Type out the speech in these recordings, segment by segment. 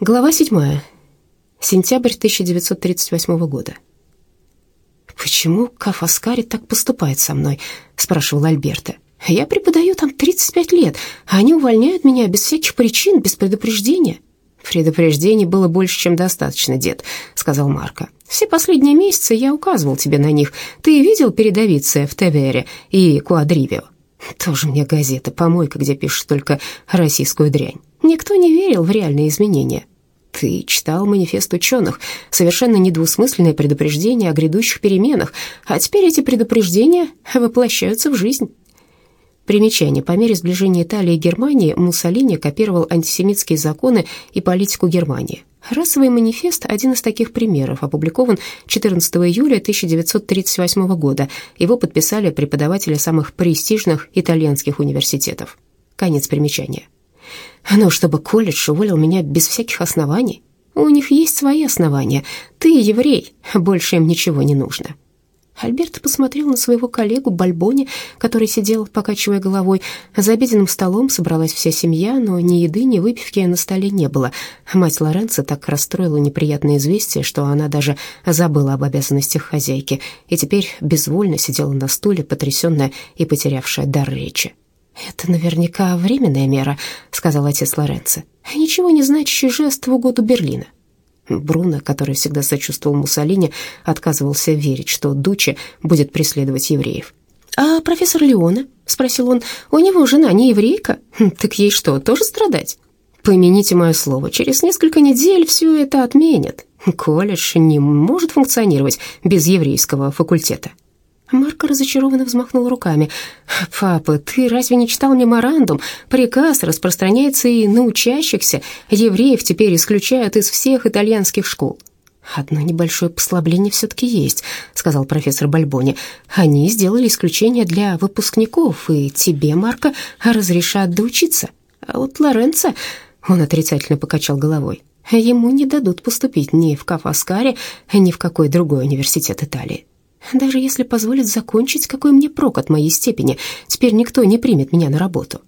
Глава 7. Сентябрь 1938 года. «Почему Кафаскари так поступает со мной?» — спрашивал Альберта. «Я преподаю там 35 лет, а они увольняют меня без всяких причин, без предупреждения». «Предупреждений было больше, чем достаточно, дед», — сказал Марко. «Все последние месяцы я указывал тебе на них. Ты видел передовицы в Тевере и Куадривио?» «Тоже мне газета, помойка, где пишут только российскую дрянь. Никто не верил в реальные изменения». Ты читал манифест ученых, совершенно недвусмысленное предупреждение о грядущих переменах, а теперь эти предупреждения воплощаются в жизнь. Примечание. По мере сближения Италии и Германии Муссолини копировал антисемитские законы и политику Германии. Расовый манифест – один из таких примеров, опубликован 14 июля 1938 года. Его подписали преподаватели самых престижных итальянских университетов. Конец примечания. Ну, чтобы колледж уволил меня без всяких оснований. У них есть свои основания. Ты еврей, больше им ничего не нужно. Альберт посмотрел на своего коллегу Бальбони, который сидел, покачивая головой. За обеденным столом собралась вся семья, но ни еды, ни выпивки на столе не было. Мать Лоренцо так расстроила неприятное известие, что она даже забыла об обязанностях хозяйки и теперь безвольно сидела на стуле, потрясенная и потерявшая дар речи. «Это наверняка временная мера», — сказал отец Лоренцо. «Ничего не значащий жест в угоду Берлина». Бруно, который всегда сочувствовал Муссолини, отказывался верить, что Дуче будет преследовать евреев. «А профессор Леона?» — спросил он. «У него жена не еврейка? Хм, так ей что, тоже страдать?» «Помяните мое слово, через несколько недель все это отменят. Колледж не может функционировать без еврейского факультета». Марко разочарованно взмахнул руками. «Папа, ты разве не читал меморандум? Приказ распространяется и на учащихся. Евреев теперь исключают из всех итальянских школ». «Одно небольшое послабление все-таки есть», — сказал профессор Бальбони. «Они сделали исключение для выпускников, и тебе, Марко, разрешат доучиться. А вот Лоренцо...» — он отрицательно покачал головой. «Ему не дадут поступить ни в Кафаскаре, ни в какой другой университет Италии». Даже если позволят закончить, какой мне прок от моей степени? Теперь никто не примет меня на работу».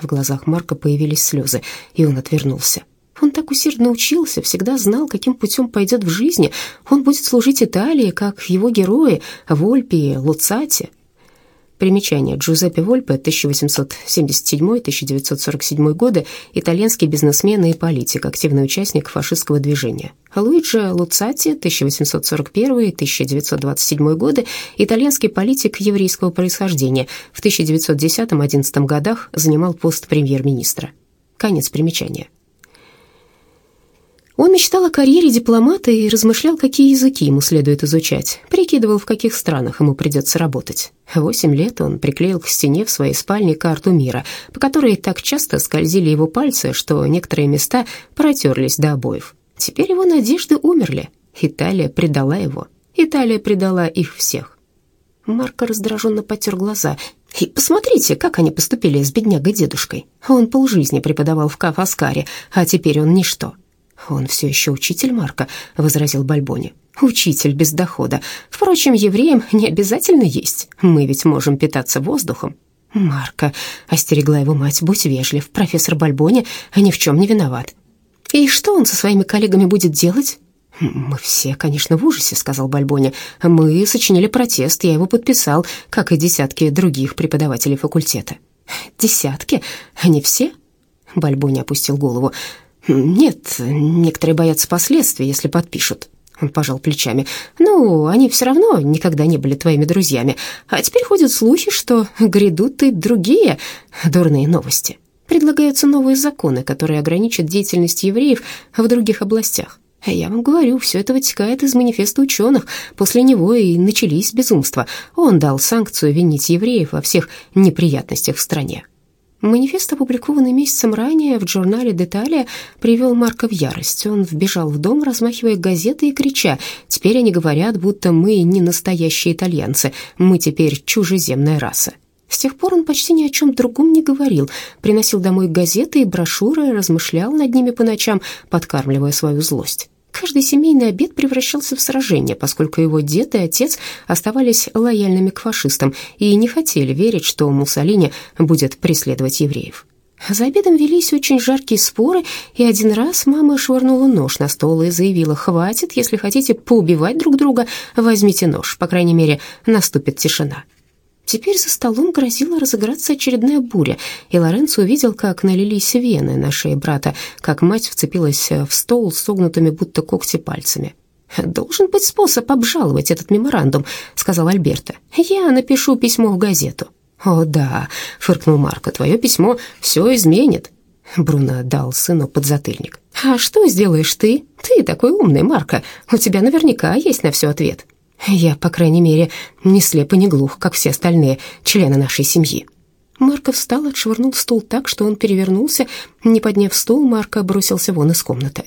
В глазах Марка появились слезы, и он отвернулся. Он так усердно учился, всегда знал, каким путем пойдет в жизни. Он будет служить Италии, как его герои Вольпи и Луцати. Примечание. Джузеппе Вольпе, 1877-1947 годы, итальянский бизнесмен и политик, активный участник фашистского движения. Луиджи Луцати, 1841-1927 годы, итальянский политик еврейского происхождения, в 1910-11 годах занимал пост премьер-министра. Конец примечания. Он мечтал о карьере дипломата и размышлял, какие языки ему следует изучать, прикидывал, в каких странах ему придется работать. Восемь лет он приклеил к стене в своей спальне карту мира, по которой так часто скользили его пальцы, что некоторые места протерлись до обоев. Теперь его надежды умерли. Италия предала его. Италия предала их всех. Марко раздраженно потер глаза. «И посмотрите, как они поступили с беднягой-дедушкой. Он полжизни преподавал в Кафаскаре, а теперь он ничто. «Он все еще учитель Марка», — возразил Бальбони. «Учитель без дохода. Впрочем, евреям не обязательно есть. Мы ведь можем питаться воздухом». «Марка», — остерегла его мать, — «будь вежлив. Профессор Бальбони ни в чем не виноват». «И что он со своими коллегами будет делать?» «Мы все, конечно, в ужасе», — сказал Бальбони. «Мы сочинили протест, я его подписал, как и десятки других преподавателей факультета». «Десятки? Они все?» Бальбони опустил голову. «Нет, некоторые боятся последствий, если подпишут». Он пожал плечами. «Ну, они все равно никогда не были твоими друзьями. А теперь ходят слухи, что грядут и другие дурные новости. Предлагаются новые законы, которые ограничат деятельность евреев в других областях. Я вам говорю, все это вытекает из манифеста ученых. После него и начались безумства. Он дал санкцию винить евреев во всех неприятностях в стране. Манифест, опубликованный месяцем ранее в журнале «Деталия», привел Марка в ярость. Он вбежал в дом, размахивая газетой и крича «Теперь они говорят, будто мы не настоящие итальянцы, мы теперь чужеземная раса». С тех пор он почти ни о чем другом не говорил, приносил домой газеты и брошюры, размышлял над ними по ночам, подкармливая свою злость. Каждый семейный обед превращался в сражение, поскольку его дед и отец оставались лояльными к фашистам и не хотели верить, что Муссолини будет преследовать евреев. За обедом велись очень жаркие споры, и один раз мама швырнула нож на стол и заявила, «Хватит, если хотите поубивать друг друга, возьмите нож, по крайней мере, наступит тишина». Теперь за столом грозила разыграться очередная буря, и Лоренцо увидел, как налились вены на шее брата, как мать вцепилась в стол согнутыми будто когти пальцами. «Должен быть способ обжаловать этот меморандум», — сказал Альберто. «Я напишу письмо в газету». «О, да», — фыркнул Марко, — «твое письмо все изменит». Бруно дал сыну подзатыльник. «А что сделаешь ты? Ты такой умный, Марко. У тебя наверняка есть на все ответ». «Я, по крайней мере, не слеп и не глух, как все остальные члены нашей семьи». Марко встал, отшвырнул стул так, что он перевернулся. Не подняв стул, Марко бросился вон из комнаты.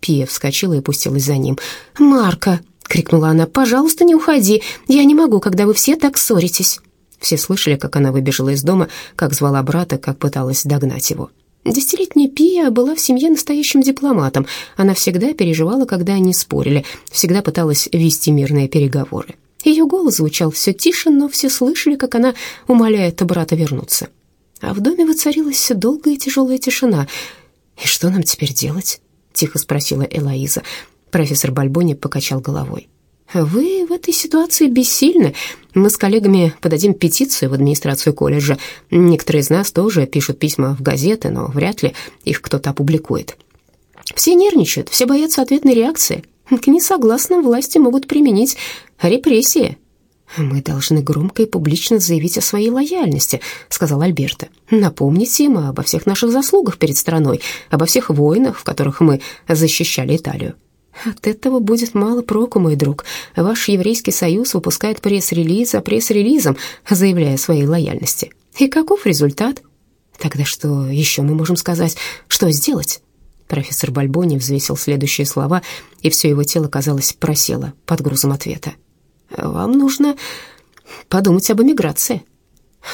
Пия вскочила и пустилась за ним. «Марко!» — крикнула она. «Пожалуйста, не уходи. Я не могу, когда вы все так ссоритесь». Все слышали, как она выбежала из дома, как звала брата, как пыталась догнать его. Десятилетняя Пия была в семье настоящим дипломатом. Она всегда переживала, когда они спорили, всегда пыталась вести мирные переговоры. Ее голос звучал все тише, но все слышали, как она умоляет брата вернуться. А в доме воцарилась долгая и тяжелая тишина. «И что нам теперь делать?» — тихо спросила Элоиза. Профессор Бальбони покачал головой. «Вы в этой ситуации бессильны. Мы с коллегами подадим петицию в администрацию колледжа. Некоторые из нас тоже пишут письма в газеты, но вряд ли их кто-то опубликует. Все нервничают, все боятся ответной реакции. К несогласным власти могут применить репрессии». «Мы должны громко и публично заявить о своей лояльности», — сказал Альберто. «Напомнить им обо всех наших заслугах перед страной, обо всех войнах, в которых мы защищали Италию. От этого будет мало проку, мой друг. Ваш еврейский союз выпускает пресс-релиз за пресс-релизом, заявляя о своей лояльности. И каков результат? Тогда что еще мы можем сказать? Что сделать? Профессор Бальбони взвесил следующие слова, и все его тело, казалось, просело под грузом ответа. «Вам нужно подумать об эмиграции.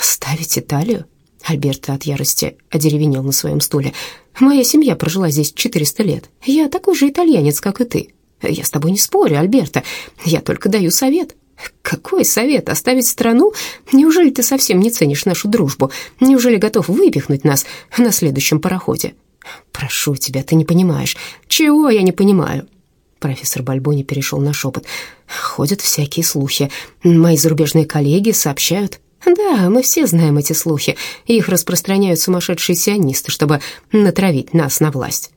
Ставить Италию?» Альберто от ярости одеревенел на своем стуле. «Моя семья прожила здесь 400 лет. Я такой же итальянец, как и ты. Я с тобой не спорю, Альберто. Я только даю совет». «Какой совет? Оставить страну? Неужели ты совсем не ценишь нашу дружбу? Неужели готов выпихнуть нас на следующем пароходе?» «Прошу тебя, ты не понимаешь». «Чего я не понимаю?» Профессор Бальбони перешел на шепот. «Ходят всякие слухи. Мои зарубежные коллеги сообщают, да, мы все знаем эти слухи. Их распространяют сумасшедшие сионисты, чтобы натравить нас на власть.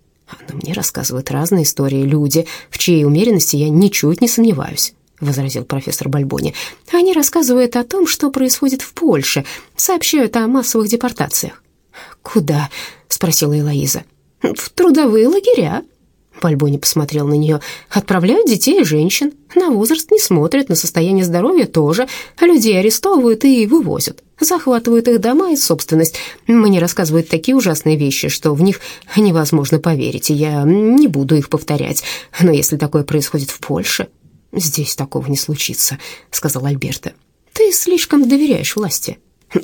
Но мне рассказывают разные истории люди, в чьей умеренности я ничуть не сомневаюсь. — возразил профессор Бальбони. «Они рассказывают о том, что происходит в Польше, сообщают о массовых депортациях». «Куда?» — спросила Элоиза. «В трудовые лагеря», Бальбони посмотрел на нее. «Отправляют детей и женщин. На возраст не смотрят, на состояние здоровья тоже. А людей арестовывают и вывозят. Захватывают их дома и собственность. Мне рассказывают такие ужасные вещи, что в них невозможно поверить, и я не буду их повторять. Но если такое происходит в Польше...» «Здесь такого не случится», — сказал Альберто. «Ты слишком доверяешь власти.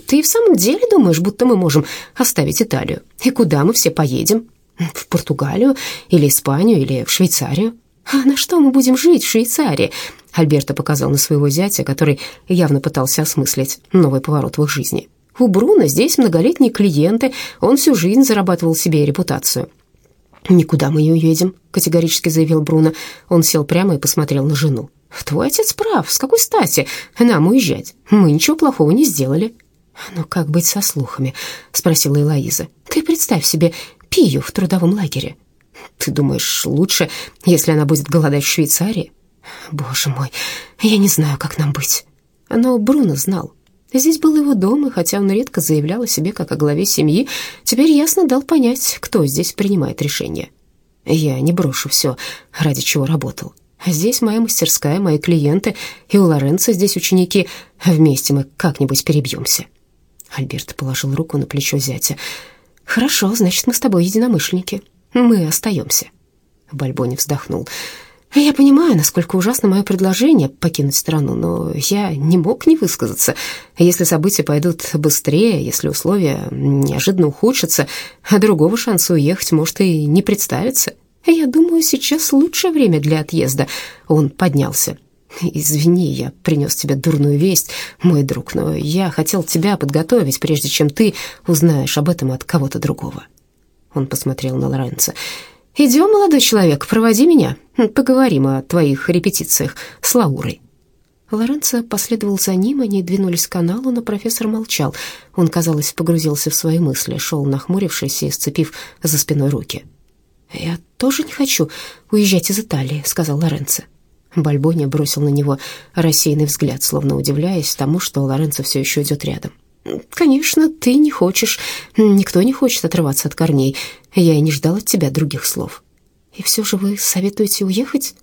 Ты в самом деле думаешь, будто мы можем оставить Италию? И куда мы все поедем?» В Португалию или Испанию или в Швейцарию? А на что мы будем жить в Швейцарии? Альберто показал на своего зятя, который явно пытался осмыслить новый поворот в их жизни. У Бруно здесь многолетние клиенты, он всю жизнь зарабатывал себе репутацию. «Никуда мы не уедем», — категорически заявил Бруно. Он сел прямо и посмотрел на жену. «Твой отец прав. С какой стати нам уезжать? Мы ничего плохого не сделали». «Но как быть со слухами?» — спросила Элоиза. «Ты представь себе, Пию в трудовом лагере. Ты думаешь, лучше, если она будет голодать в Швейцарии? Боже мой, я не знаю, как нам быть. Но Бруно знал. Здесь был его дом, и хотя он редко заявлял о себе как о главе семьи, теперь ясно дал понять, кто здесь принимает решения. Я не брошу все, ради чего работал. Здесь моя мастерская, мои клиенты, и у Лоренцо здесь ученики. Вместе мы как-нибудь перебьемся. Альберт положил руку на плечо зятя. «Хорошо, значит, мы с тобой единомышленники. Мы остаемся». Бальбони вздохнул. «Я понимаю, насколько ужасно мое предложение покинуть страну, но я не мог не высказаться. Если события пойдут быстрее, если условия неожиданно ухудшатся, а другого шанса уехать может и не представиться. Я думаю, сейчас лучшее время для отъезда». Он поднялся. «Извини, я принес тебе дурную весть, мой друг, но я хотел тебя подготовить, прежде чем ты узнаешь об этом от кого-то другого». Он посмотрел на Лоренцо. «Идем, молодой человек, проводи меня. Поговорим о твоих репетициях с Лаурой». Лоренцо последовал за ним, они двинулись к каналу, но профессор молчал. Он, казалось, погрузился в свои мысли, шел нахмурившись и сцепив за спиной руки. «Я тоже не хочу уезжать из Италии», — сказал Лоренцо. Бальбоня бросил на него рассеянный взгляд, словно удивляясь тому, что Лоренцо все еще идет рядом. «Конечно, ты не хочешь. Никто не хочет отрываться от корней. Я и не ждал от тебя других слов. И все же вы советуете уехать?»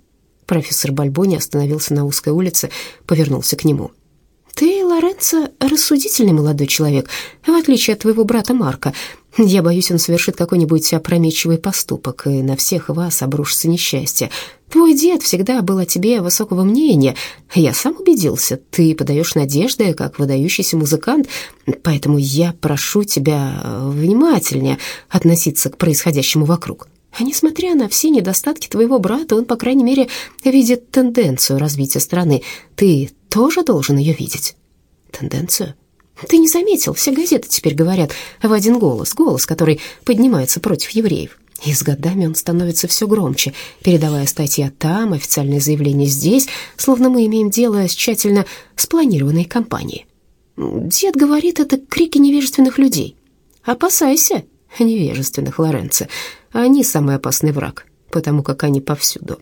Профессор Бальбони остановился на узкой улице, повернулся к нему. «Ты, Лоренцо, рассудительный молодой человек, в отличие от твоего брата Марка. Я боюсь, он совершит какой-нибудь опрометчивый поступок, и на всех вас обрушится несчастье. Твой дед всегда был о тебе высокого мнения. Я сам убедился, ты подаешь надежды, как выдающийся музыкант, поэтому я прошу тебя внимательнее относиться к происходящему вокруг». А несмотря на все недостатки твоего брата, он, по крайней мере, видит тенденцию развития страны. Ты тоже должен ее видеть. Тенденцию? Ты не заметил, все газеты теперь говорят в один голос, голос, который поднимается против евреев. И с годами он становится все громче, передавая статьи там, официальные заявления здесь, словно мы имеем дело с тщательно спланированной кампанией. Дед говорит, это крики невежественных людей. Опасайся невежественных, Лоренцо. Они самый опасный враг, потому как они повсюду.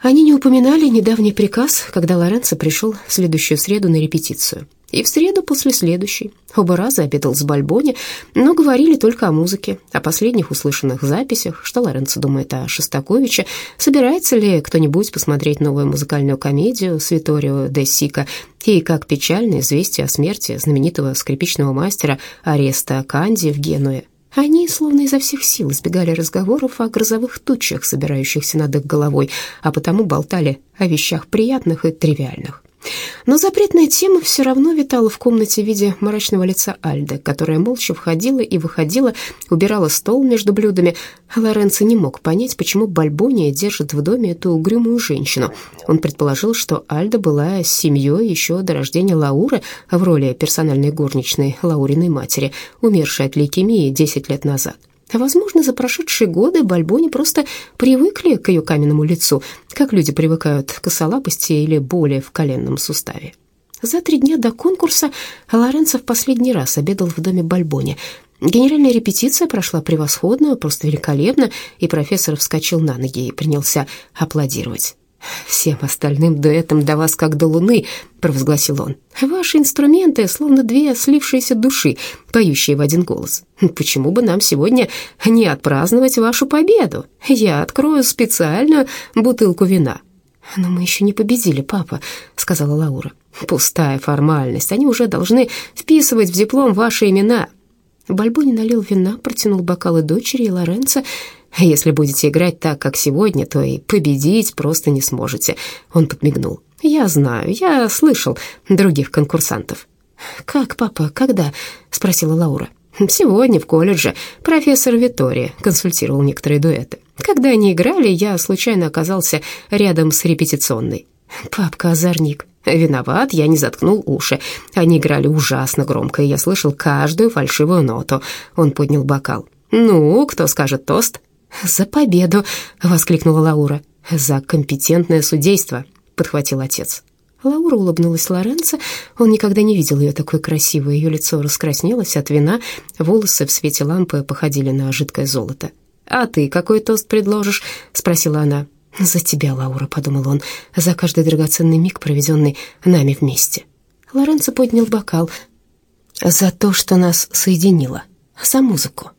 Они не упоминали недавний приказ, когда Лоренцо пришел в следующую среду на репетицию. И в среду после следующей. Оба раза обедал с Бальбони, но говорили только о музыке, о последних услышанных записях, что Лоренцо думает о Шостаковиче, собирается ли кто-нибудь посмотреть новую музыкальную комедию с Виторио де Сика, и как печально известие о смерти знаменитого скрипичного мастера Ареста Канди в Генуе. Они словно изо всех сил избегали разговоров о грозовых тучах, собирающихся над их головой, а потому болтали о вещах приятных и тривиальных. Но запретная тема все равно витала в комнате в виде мрачного лица Альды, которая молча входила и выходила, убирала стол между блюдами. Лоренцо не мог понять, почему Бальбония держит в доме эту угрюмую женщину. Он предположил, что Альда была с семьей еще до рождения Лауры в роли персональной горничной Лауриной матери, умершей от лейкемии 10 лет назад. Возможно, за прошедшие годы Бальбони просто привыкли к ее каменному лицу, как люди привыкают к косолапости или боли в коленном суставе. За три дня до конкурса Лоренцо в последний раз обедал в доме Бальбони. Генеральная репетиция прошла превосходно, просто великолепно, и профессор вскочил на ноги и принялся аплодировать. «Всем остальным дуэтам до вас как до луны», — провозгласил он. «Ваши инструменты словно две слившиеся души, поющие в один голос. Почему бы нам сегодня не отпраздновать вашу победу? Я открою специальную бутылку вина». «Но мы еще не победили, папа», — сказала Лаура. «Пустая формальность. Они уже должны вписывать в диплом ваши имена». Бальбони налил вина, протянул бокалы дочери и Лоренцо, если будете играть так, как сегодня, то и победить просто не сможете». Он подмигнул. «Я знаю, я слышал других конкурсантов». «Как, папа, когда?» — спросила Лаура. «Сегодня в колледже профессор Витория консультировал некоторые дуэты. Когда они играли, я случайно оказался рядом с репетиционной. Папка озорник. Виноват, я не заткнул уши. Они играли ужасно громко, и я слышал каждую фальшивую ноту. Он поднял бокал. «Ну, кто скажет тост?» «За победу!» — воскликнула Лаура. «За компетентное судейство!» — подхватил отец. Лаура улыбнулась Лоренцо. Он никогда не видел ее такой красивой. Ее лицо раскраснелось от вина, волосы в свете лампы походили на жидкое золото. «А ты какой тост предложишь?» — спросила она. «За тебя, Лаура», — подумал он, — «за каждый драгоценный миг, проведенный нами вместе». Лоренцо поднял бокал. «За то, что нас соединило. За музыку».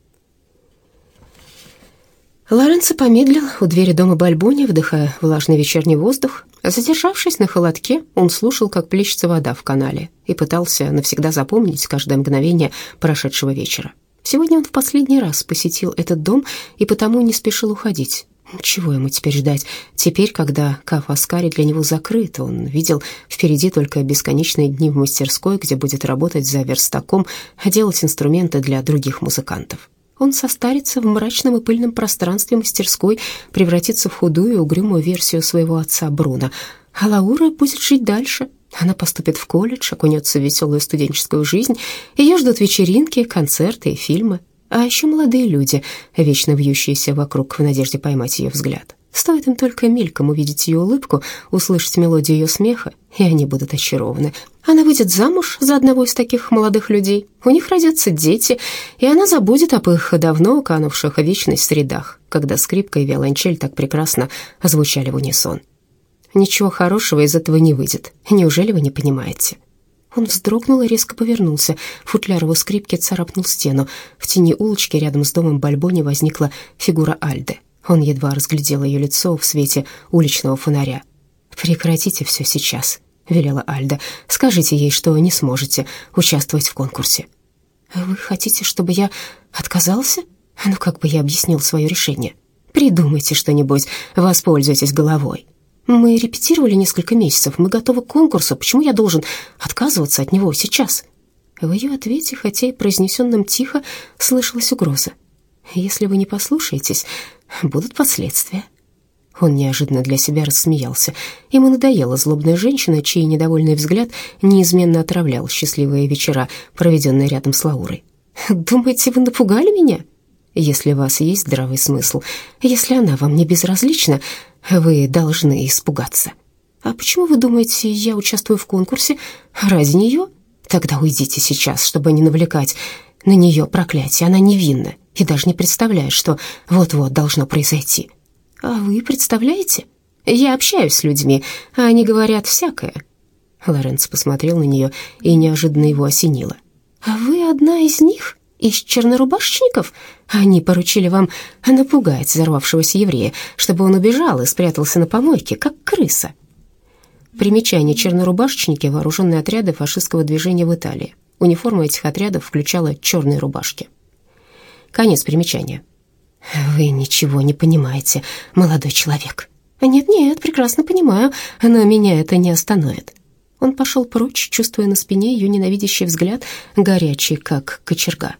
Лоренцо помедлил у двери дома Бальбони, вдыхая влажный вечерний воздух. Задержавшись на холодке, он слушал, как плещется вода в канале, и пытался навсегда запомнить каждое мгновение прошедшего вечера. Сегодня он в последний раз посетил этот дом и потому не спешил уходить. Чего ему теперь ждать? Теперь, когда кафе Аскари для него закрыт, он видел впереди только бесконечные дни в мастерской, где будет работать за верстаком, делать инструменты для других музыкантов. Он состарится в мрачном и пыльном пространстве мастерской, превратится в худую и угрюмую версию своего отца Бруно. А Лаура будет жить дальше. Она поступит в колледж, окунется в веселую студенческую жизнь. Ее ждут вечеринки, концерты и фильмы. А еще молодые люди, вечно вьющиеся вокруг в надежде поймать ее взгляд. Стоит им только мельком увидеть ее улыбку, услышать мелодию ее смеха, и они будут очарованы. Она выйдет замуж за одного из таких молодых людей, у них родятся дети, и она забудет об их давно канувших вечность средах, когда скрипка и виолончель так прекрасно звучали в унисон. Ничего хорошего из этого не выйдет, неужели вы не понимаете?» Он вздрогнул и резко повернулся. Футляр его скрипки царапнул стену. В тени улочки рядом с домом Бальбони возникла фигура Альды. Он едва разглядел ее лицо в свете уличного фонаря. «Прекратите все сейчас», — велела Альда. «Скажите ей, что не сможете участвовать в конкурсе». «Вы хотите, чтобы я отказался? Ну, как бы я объяснил свое решение? Придумайте что-нибудь, воспользуйтесь головой». Мы репетировали несколько месяцев, мы готовы к конкурсу. Почему я должен отказываться от него сейчас?» В ее ответе, хотя и произнесенном тихо, слышалась угроза. «Если вы не послушаетесь, будут последствия». Он неожиданно для себя рассмеялся. Ему надоела злобная женщина, чей недовольный взгляд неизменно отравлял счастливые вечера, проведенные рядом с Лаурой. «Думаете, вы напугали меня?» «Если у вас есть здравый смысл, если она вам не безразлична, вы должны испугаться. А почему вы думаете, я участвую в конкурсе ради нее? Тогда уйдите сейчас, чтобы не навлекать на нее проклятие. Она невинна и даже не представляет, что вот-вот должно произойти. А вы представляете? Я общаюсь с людьми, а они говорят всякое. Лоренц посмотрел на нее и неожиданно его осенило. «А вы одна из них?» Из чернорубашечников? Они поручили вам напугать взорвавшегося еврея, чтобы он убежал и спрятался на помойке, как крыса. Примечание чернорубашечники – вооруженные отряды фашистского движения в Италии. Униформа этих отрядов включала черные рубашки. Конец примечания. «Вы ничего не понимаете, молодой человек». «Нет-нет, прекрасно понимаю, но меня это не остановит. Он пошел прочь, чувствуя на спине ее ненавидящий взгляд, горячий, как кочерга.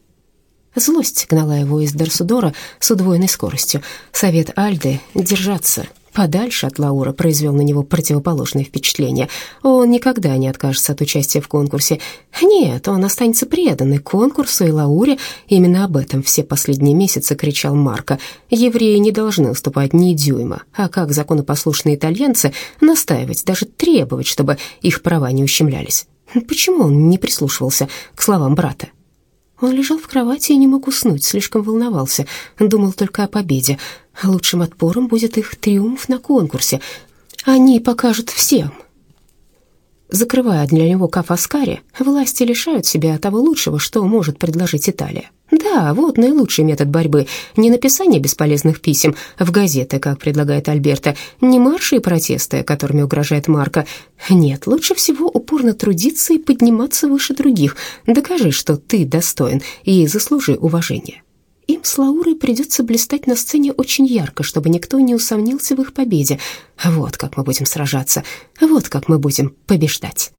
Злость гнала его из Дерсудора с удвоенной скоростью. Совет Альды — держаться подальше от Лаура произвел на него противоположное впечатление. Он никогда не откажется от участия в конкурсе. Нет, он останется преданный конкурсу и Лауре. Именно об этом все последние месяцы кричал Марко. Евреи не должны уступать ни дюйма, а как законопослушные итальянцы настаивать, даже требовать, чтобы их права не ущемлялись. Почему он не прислушивался к словам брата? Он лежал в кровати и не мог уснуть, слишком волновался, думал только о победе. Лучшим отпором будет их триумф на конкурсе. Они покажут всем. Закрывая для него Кафаскари, власти лишают себя того лучшего, что может предложить Италия. Да, вот наилучший метод борьбы. Не написание бесполезных писем в газеты, как предлагает Альберта, не марши и протесты, которыми угрожает Марко. Нет, лучше всего упорно трудиться и подниматься выше других. Докажи, что ты достоин, и заслужи уважения. Им с Лаурой придется блистать на сцене очень ярко, чтобы никто не усомнился в их победе. Вот как мы будем сражаться, вот как мы будем побеждать.